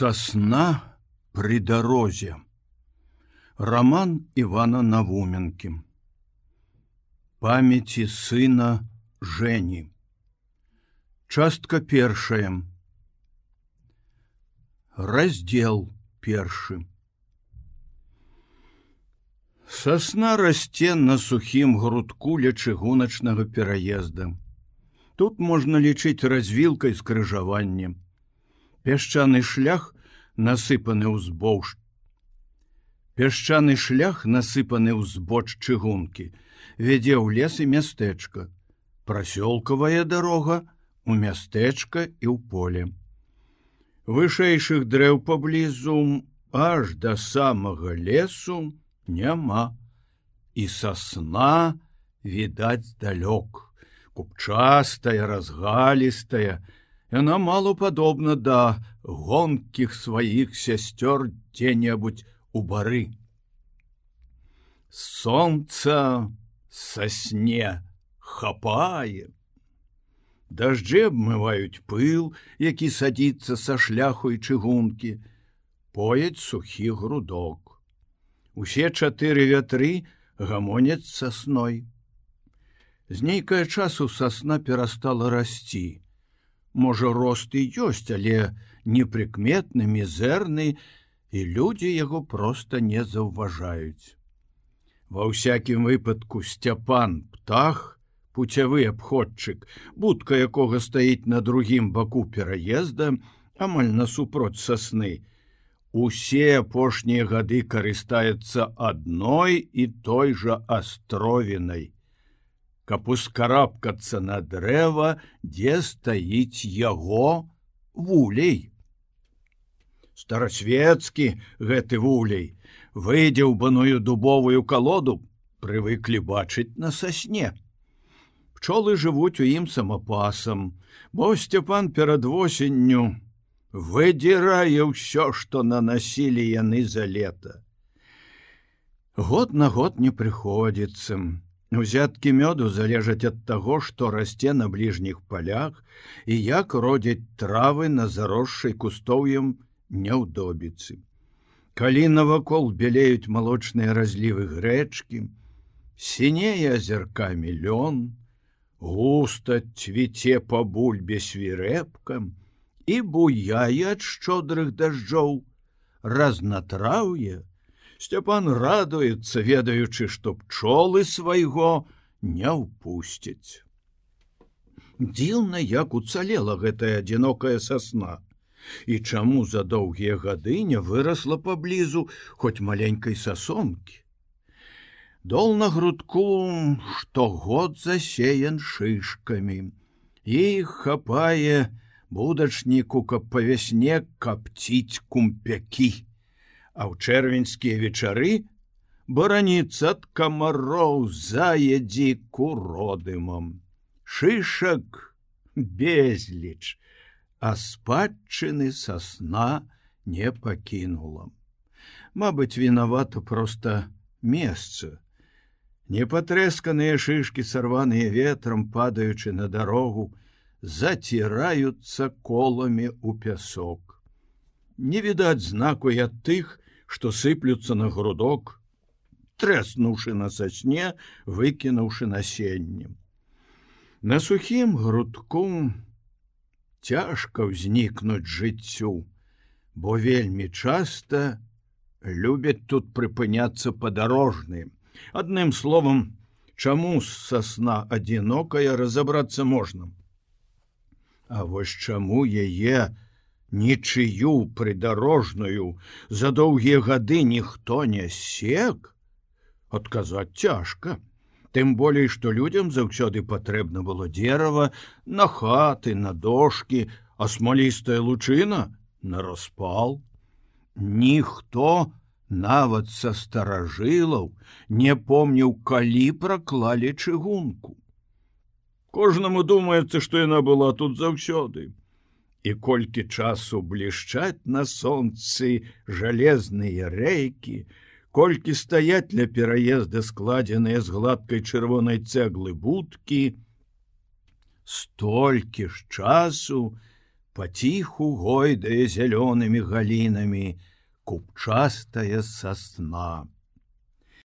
Сосна при дорозе. Роман Ивана Навуменки. Памяти сына Жени. Частка першая. Раздел першы. Сосна расце на сухім грудку ля чыгуначнага пераезда. Тут можна лічыць развілкай з крыжаваннем пясчаны шлях насыпаны ўзбоўж пясчаны шлях насыпаны ўзбоч чыгункі. Вядзе ў лес і мястэчка. Прасёлкавая дарога у мястэчка і ў поле. Вышэйшых дрэў паблізу аж да самага лесу няма. І сосна відаць далёк. Купчастая разгалістая Яна мало падобна да гонкіх сваіх сясцёр дзе-небудзь у бары. Сонца са сне хапае. Дажджы абмываюць пыл, які садіцца са шляху і чыгункі, пояць сухі грудок. Усе чатыры вятры гамоняць сасной. З нейкае часу сасна перастала расці Можа, рост і ёсць, але непрыкметны мізэрны, і людзі яго проста не заўважаюць. Ва ўсякім выпадку сцяпан птах, пуцявы абходчык, будка якога стаіць на другім баку пераезда, амаль насупроць сасны. Усе апошнія гады карыстаецца адной і той жа астровінай каб ускарабкацца на дрэва, дзе стаіць яго вулей. Старасвецкі гэты вулей выйдзе ў баную дубовую калоду, прывыклі бачыць на сасне. Пчолы жывуць у ім самапасам, бо Сцяпан перад восенню выдзірае ўсё, што нанасілі яны за лета. Год на год не прыходзіцца. Узяткі мёду залежаць ад таго, што расце на бліжніх палях і як родзяць травы на заросшай кустоўем няўдобіцы. Калі навакол белеюць малочныя разлівы грэчкі, сінее азіркамі лён, густа цвіце па бульбе свірэпкам і буяе ад шчодрых дажджоў, разнатраўе, Сцяпан радуецца, ведаючы, што пчолы свайго не ўпусцяць. Дзіўна, як уцалела гэтая адзінокая сасна. І чаму за доўгія гады не вырасла паблізу хоць маленькай сасонкі. Дол на грудку штогод засеян шышкамі. Іх хапае будачніку, каб па вясне капціць кумпякі а ў чэрвеньскія вечары бараніцца ад камароў заедзі куродымам. Шышак безліч а спадчыны сосна не пакінула. Мабыць вінавата проста месца. Непатрэсканыя шышки сарваныя ветрам падаючы на дарогу заціраюцца коламі ў пясок не відаць знаку я тых што сыплюцца на грудок, трэснуўшы на сачне, выкінуўшы насеннем. На сухім грудку цяжка ўзнікнуць жыццю, бо вельмі часта любяць тут прыпыняцца падарожным. Адным словам, чаму сасна адзінокая разабрацца можна. А вось чаму яе, нічыю прыдарожную за доўгія гады ніхто не сек? Адказаць цяжка. Тым болей што людзям заўсёды патрэбна было дзерава на хаты на дошки а смалістая лучына на распал. Ніхто нават са старажылаў не помніў калі праклалі чыгунку. Кожнаму думаецца што яна была тут заўсёды і колькі часу блішчаць на сонцы жалезныя рэйкі, колькі стаяць для пераезда складзеныя з гладкай чырвонай цэглы будкі, столькі ж часу паціху гойдае зялёнымі галінамі купчастая сасна.